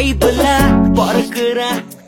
பைபிள பறக்குறேன்